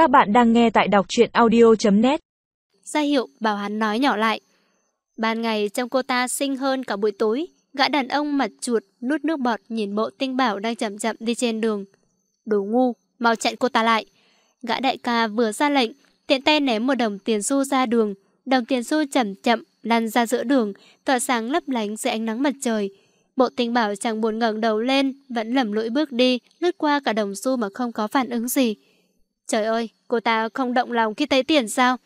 Các bạn đang nghe tại đọc truyện audio.net gia hiệu bảo hắn nói nhỏ lại. Ban ngày trong cô ta xinh hơn cả buổi tối, gã đàn ông mặt chuột nuốt nước bọt nhìn bộ tinh bảo đang chậm chậm đi trên đường. Đồ ngu, mau chặn cô ta lại. Gã đại ca vừa ra lệnh, tiện tay ném một đồng tiền xu ra đường. Đồng tiền xu chậm chậm lăn ra giữa đường, tỏa sáng lấp lánh dưới ánh nắng mặt trời. Bộ tinh bảo chẳng buồn ngẩng đầu lên, vẫn lầm lũi bước đi, lướt qua cả đồng xu mà không có phản ứng gì. Trời ơi, cô ta không động lòng khi thấy tiền sao?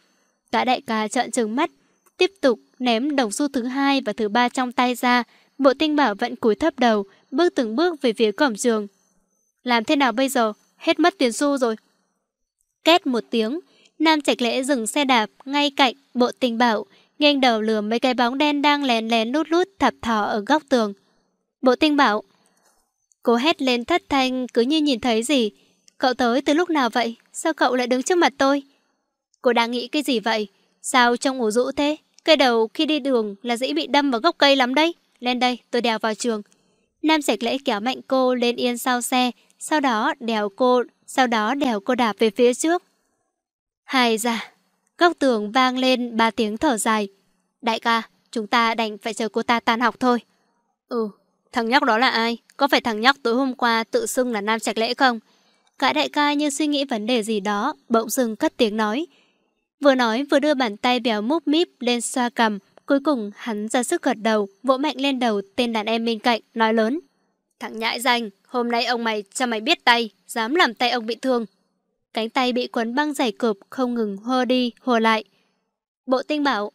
Gã đại ca trợn trừng mắt, tiếp tục ném đồng xu thứ hai và thứ ba trong tay ra. Bộ tinh bảo vẫn cúi thấp đầu, bước từng bước về phía cổng trường. Làm thế nào bây giờ? Hết mất tiền xu rồi. Két một tiếng, Nam Trạch Lễ dừng xe đạp ngay cạnh bộ tinh bảo, nghiêng đầu lừa mấy cái bóng đen đang lén lén lút lút thập thò ở góc tường. Bộ tinh bảo. Cô hét lên thất thanh cứ như nhìn thấy gì. Cậu tới từ lúc nào vậy? Sao cậu lại đứng trước mặt tôi? Cô đang nghĩ cái gì vậy? Sao trông ngủ rũ thế? Cây đầu khi đi đường là dễ bị đâm vào gốc cây lắm đấy. Lên đây, tôi đèo vào trường. Nam sạch lễ kéo mạnh cô lên yên sau xe, sau đó đèo cô, sau đó đèo cô đạp về phía trước. hài ra, góc tường vang lên ba tiếng thở dài. Đại ca, chúng ta đành phải chờ cô ta tan học thôi. Ừ, thằng nhóc đó là ai? Có phải thằng nhóc tối hôm qua tự xưng là Nam Trạch Lễ không? Gã đại ca như suy nghĩ vấn đề gì đó, bỗng dưng cất tiếng nói. Vừa nói vừa đưa bàn tay béo múp míp lên xoa cầm, cuối cùng hắn ra sức gật đầu, vỗ mạnh lên đầu tên đàn em bên cạnh, nói lớn. Thằng nhãi danh, hôm nay ông mày cho mày biết tay, dám làm tay ông bị thương. Cánh tay bị quấn băng dày cộp không ngừng hô đi, hô lại. Bộ tinh bảo.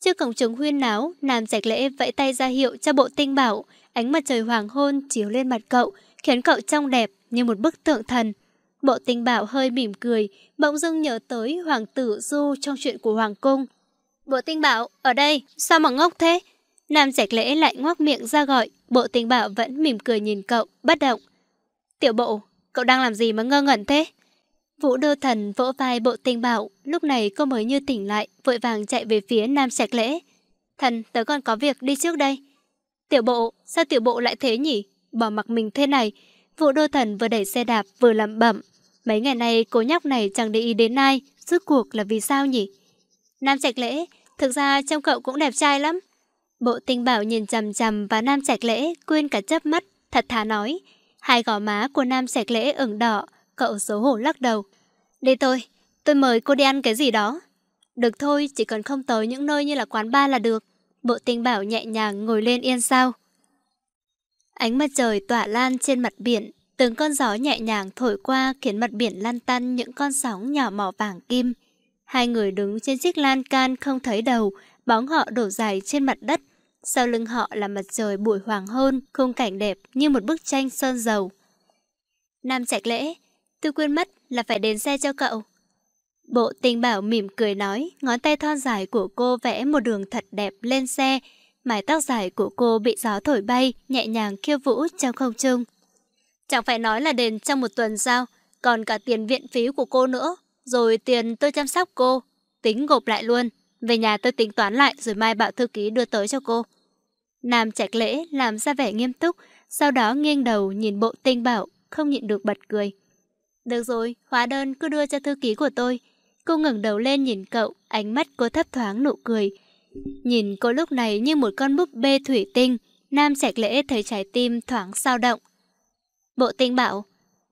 Trước cổng trường huyên náo, Nam Trạch Lễ vẫy tay ra hiệu cho bộ tinh bảo. Ánh mặt trời hoàng hôn chiếu lên mặt cậu, khiến cậu trông đẹp như một bức tượng thần. Bộ tinh bảo hơi mỉm cười, bỗng dưng nhớ tới hoàng tử Du trong chuyện của Hoàng Cung. Bộ tinh bảo, ở đây, sao mà ngốc thế? Nam Trạch Lễ lại ngoác miệng ra gọi, bộ tinh bảo vẫn mỉm cười nhìn cậu, bất động. Tiểu bộ, cậu đang làm gì mà ngơ ngẩn thế? Vũ đô thần vỗ vai bộ tinh bảo, lúc này cô mới như tỉnh lại, vội vàng chạy về phía Nam Trạch Lễ. Thần, tớ còn có việc đi trước đây. Tiểu bộ, sao tiểu bộ lại thế nhỉ? Bỏ mặc mình thế này. Vũ đô thần vừa đẩy xe đạp vừa lẩm bẩm. Mấy ngày nay cô nhóc này chẳng để ý đến ai, rốt cuộc là vì sao nhỉ? Nam Trạch Lễ, thực ra trông cậu cũng đẹp trai lắm. Bộ tinh bảo nhìn chằm chằm và Nam Trạch Lễ quên cả chớp mắt, thật thà nói. Hai gò má của Nam Trạch Lễ ửng đỏ, cậu xấu hổ lắc đầu. Đi tôi, tôi mời cô đi ăn cái gì đó. Được thôi, chỉ cần không tới những nơi như là quán bar là được. Bộ tinh bảo nhẹ nhàng ngồi lên yên sao. Ánh mặt trời tỏa lan trên mặt biển, từng con gió nhẹ nhàng thổi qua khiến mặt biển lăn tăn những con sóng nhỏ màu vàng kim. Hai người đứng trên chiếc lan can không thấy đầu, bóng họ đổ dài trên mặt đất. Sau lưng họ là mặt trời buổi hoàng hôn, khung cảnh đẹp như một bức tranh sơn dầu. Nam Trạch Lễ, tôi quên mất là phải đến xe cho cậu. Bộ tình bảo mỉm cười nói, ngón tay thon dài của cô vẽ một đường thật đẹp lên xe. Mái tóc dài của cô bị gió thổi bay, nhẹ nhàng khiêu vũ trong không trung. Chẳng phải nói là đền trong một tuần sao, còn cả tiền viện phí của cô nữa. Rồi tiền tôi chăm sóc cô, tính gộp lại luôn. Về nhà tôi tính toán lại rồi mai bảo thư ký đưa tới cho cô. Nam Trạch Lễ làm ra vẻ nghiêm túc, sau đó nghiêng đầu nhìn bộ tinh bảo, không nhịn được bật cười. Được rồi, hóa đơn cứ đưa cho thư ký của tôi. Cô ngẩng đầu lên nhìn cậu, ánh mắt cô thấp thoáng nụ cười. Nhìn cô lúc này như một con búp bê thủy tinh, Nam Trạch Lễ thấy trái tim thoáng sao động. Bộ tinh bảo,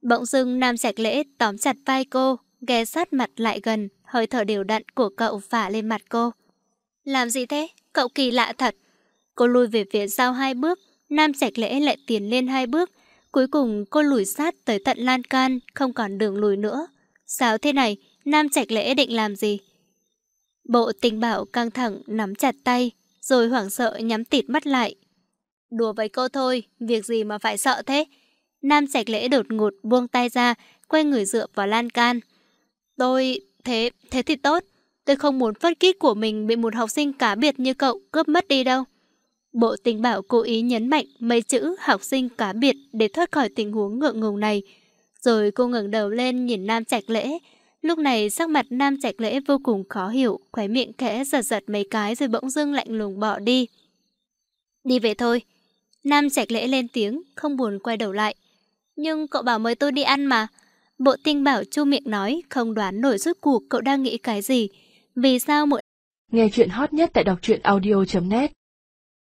bỗng dưng Nam Trạch Lễ tóm chặt vai cô, ghé sát mặt lại gần, hơi thở đều đặn của cậu phả lên mặt cô. Làm gì thế? Cậu kỳ lạ thật. Cô lùi về phía sau hai bước, Nam Trạch Lễ lại tiến lên hai bước, Cuối cùng cô lùi sát tới tận lan can, không còn đường lùi nữa. Sao thế này, Nam Trạch Lễ định làm gì? Bộ tình bảo căng thẳng nắm chặt tay, rồi hoảng sợ nhắm tịt mắt lại. Đùa với cô thôi, việc gì mà phải sợ thế? Nam Trạch Lễ đột ngột buông tay ra, quay người dựa vào lan can. Tôi... thế... thế thì tốt. Tôi không muốn phất kít của mình bị một học sinh cá biệt như cậu cướp mất đi đâu. Bộ tình bảo cố ý nhấn mạnh mấy chữ học sinh cá biệt để thoát khỏi tình huống ngượng ngùng này. Rồi cô ngẩng đầu lên nhìn Nam Trạch Lễ. Lúc này sắc mặt Nam Trạch Lễ vô cùng khó hiểu, khóe miệng khẽ giật giật mấy cái rồi bỗng dưng lạnh lùng bỏ đi. Đi về thôi. Nam Trạch Lễ lên tiếng, không buồn quay đầu lại. Nhưng cậu bảo mời tôi đi ăn mà. Bộ tinh bảo chu miệng nói không đoán nổi rốt cuộc cậu đang nghĩ cái gì. Vì sao mỗi... Nghe chuyện hot nhất tại đọc truyện audio.net